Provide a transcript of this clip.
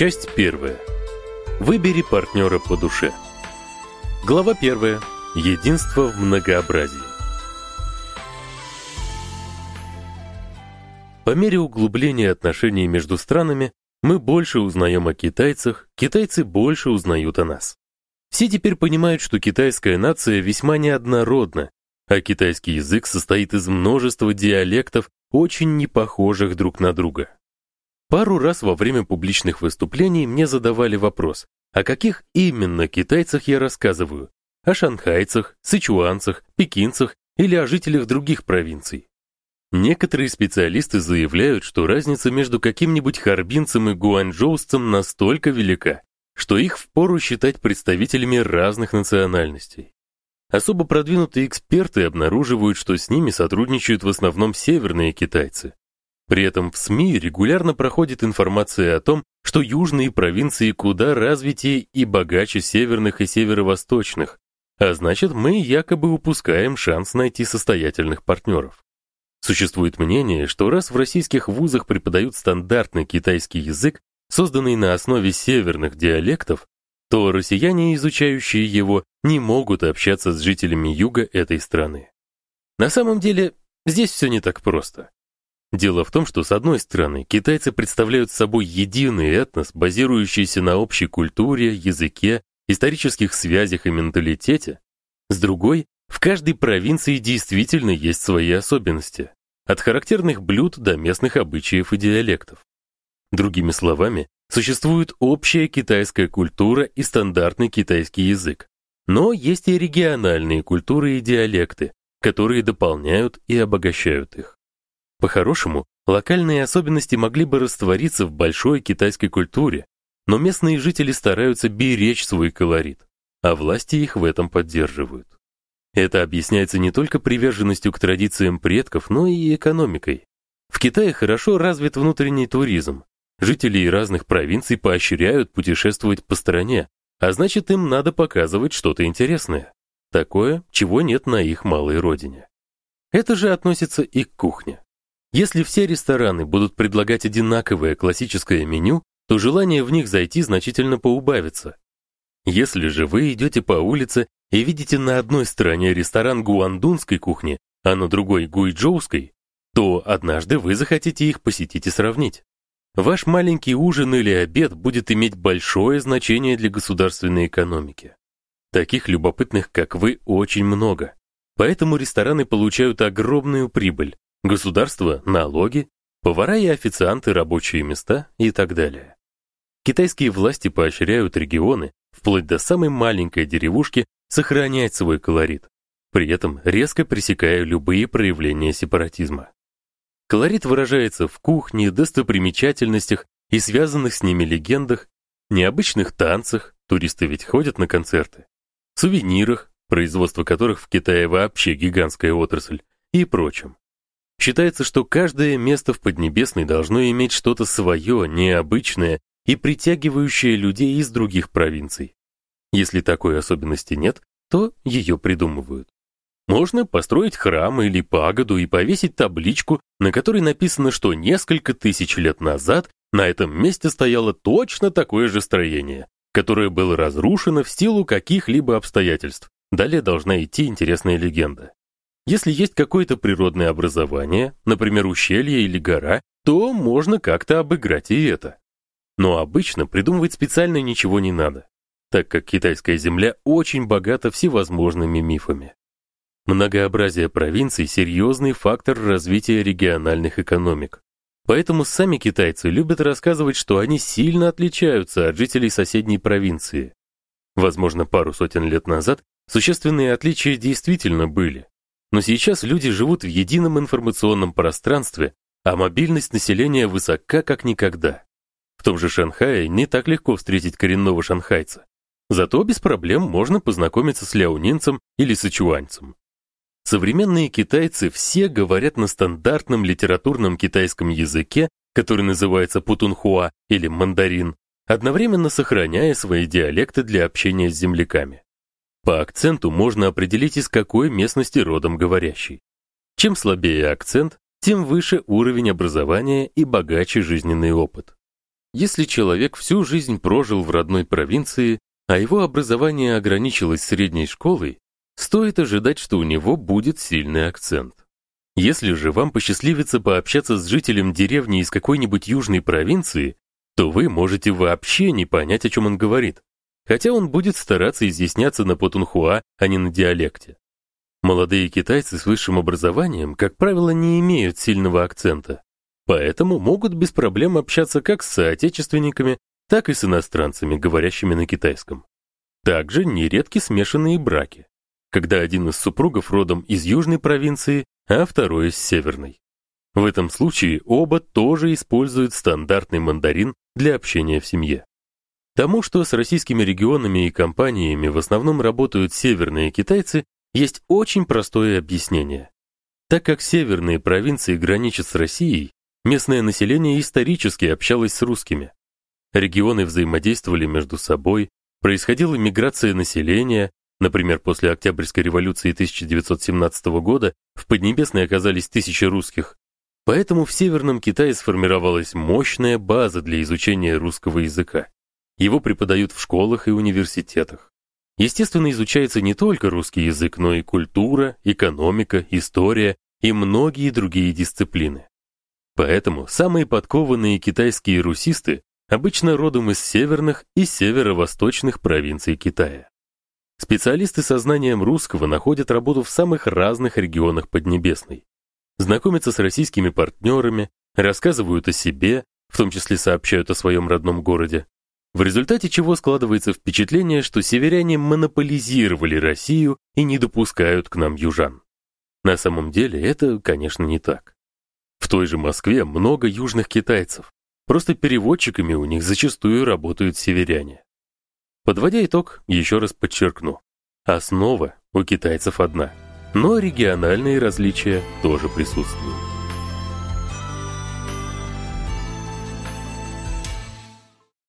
Часть первая. Выбери партнера по душе. Глава первая. Единство в многообразии. По мере углубления отношений между странами мы больше узнаем о китайцах, китайцы больше узнают о нас. Все теперь понимают, что китайская нация весьма неоднородна, а китайский язык состоит из множества диалектов, очень не похожих друг на друга. Пару раз во время публичных выступлений мне задавали вопрос: о каких именно китайцах я рассказываю? О шанхайцах, сычуанцах, пекинцах или о жителях других провинций? Некоторые специалисты заявляют, что разница между каким-нибудь харбинцем и гуанчжоусцем настолько велика, что их впору считать представителями разных национальностей. Особо продвинутые эксперты обнаруживают, что с ними сотрудничают в основном северные китайцы. При этом в СМИ регулярно проходит информация о том, что южные провинции куда развитее и богаче северных и северо-восточных, а значит, мы якобы упускаем шанс найти состоятельных партнеров. Существует мнение, что раз в российских вузах преподают стандартный китайский язык, созданный на основе северных диалектов, то россияне, изучающие его, не могут общаться с жителями юга этой страны. На самом деле, здесь все не так просто. Дело в том, что с одной стороны, китайцы представляют собой единый этнос, базирующийся на общей культуре, языке, исторических связях и менталитете. С другой, в каждой провинции действительно есть свои особенности, от характерных блюд до местных обычаев и диалектов. Другими словами, Существует общая китайская культура и стандартный китайский язык. Но есть и региональные культуры и диалекты, которые дополняют и обогащают их. По-хорошему, локальные особенности могли бы раствориться в большой китайской культуре, но местные жители стараются беречь свой колорит, а власти их в этом поддерживают. Это объясняется не только приверженностью к традициям предков, но и экономикой. В Китае хорошо развит внутренний туризм, Жителей разных провинций поощряют путешествовать по стране, а значит, им надо показывать что-то интересное. Такое, чего нет на их малой родине. Это же относится и к кухне. Если все рестораны будут предлагать одинаковое классическое меню, то желание в них зайти значительно поубавится. Если же вы идете по улице и видите на одной стороне ресторан гуандунской кухни, а на другой гуйчжоуской, то однажды вы захотите их посетить и сравнить. Ваш маленький ужин или обед будет иметь большое значение для государственной экономики. Таких любопытных, как вы, очень много. Поэтому рестораны получают огромную прибыль, государство налоги, повара и официанты рабочие места и так далее. Китайские власти поощряют регионы, вплоть до самой маленькой деревушки, сохранять свой колорит, при этом резко пресекая любые проявления сепаратизма. Колорит выражается в кухне, достопримечательностях и связанных с ними легендах, необычных танцах, туристы ведь ходят на концерты, сувенирах, производство которых в Китае вообще гигантская отрасль, и прочем. Считается, что каждое место в Поднебесной должно иметь что-то свое, необычное и притягивающее людей из других провинций. Если такой особенности нет, то ее придумывают. Можно построить храм или пагоду и повесить табличку, на которой написано, что несколько тысяч лет назад на этом месте стояло точно такое же строение, которое было разрушено в силу каких-либо обстоятельств. Далее должна идти интересная легенда. Если есть какое-то природное образование, например, ущелье или гора, то можно как-то обыграть и это. Но обычно придумывать специально ничего не надо, так как китайская земля очень богата всевозможными мифами. Многообразие провинций серьезный фактор развития региональных экономик. Поэтому сами китайцы любят рассказывать, что они сильно отличаются от жителей соседней провинции. Возможно, пару сотен лет назад существенные отличия действительно были. Но сейчас люди живут в едином информационном пространстве, а мобильность населения высока как никогда. В том же Шанхае не так легко встретить коренного шанхайца. Зато без проблем можно познакомиться с ляонинцем или сычуаньцем. Современные китайцы все говорят на стандартном литературном китайском языке, который называется путунхуа или мандарин, одновременно сохраняя свои диалекты для общения с земляками. По акценту можно определить, из какой местности родом говорящий. Чем слабее акцент, тем выше уровень образования и богаче жизненный опыт. Если человек всю жизнь прожил в родной провинции, а его образование ограничилось средней школой, стоит ожидать, что у него будет сильный акцент. Если же вам посчастливится пообщаться с жителем деревни из какой-нибудь южной провинции, то вы можете вообще не понять, о чем он говорит, хотя он будет стараться изъясняться на потунхуа, а не на диалекте. Молодые китайцы с высшим образованием, как правило, не имеют сильного акцента, поэтому могут без проблем общаться как с соотечественниками, так и с иностранцами, говорящими на китайском. Также нередки смешанные браки, когда один из супругов родом из южной провинции, а второй из северной. В этом случае оба тоже используют стандартный мандарин для общения в семье. Тому, что с российскими регионами и компаниями в основном работают северные китайцы, есть очень простое объяснение. Так как северные провинции граничат с Россией, местное население исторически общалось с русскими. Регионы взаимодействовали между собой, происходила миграция населения, например, после Октябрьской революции 1917 года в Поднебесной оказались тысячи русских. Поэтому в Северном Китае сформировалась мощная база для изучения русского языка. Его преподают в школах и университетах. Естественно, изучается не только русский язык, но и культура, экономика, история и многие другие дисциплины. Поэтому самые подкованные китайские русисты обычно родом из северных и северо-восточных провинций Китая. Специалисты со знанием русского находят работу в самых разных регионах Поднебесной. Знакомятся с российскими партнерами, рассказывают о себе, в том числе сообщают о своем родном городе, в результате чего складывается впечатление, что северяне монополизировали Россию и не допускают к нам южан. На самом деле это, конечно, не так. В той же Москве много южных китайцев. Просто переводчиками у них зачастую работают северяне. Подводя итог, еще раз подчеркну. Основа у китайцев одна, но региональные различия тоже присутствуют.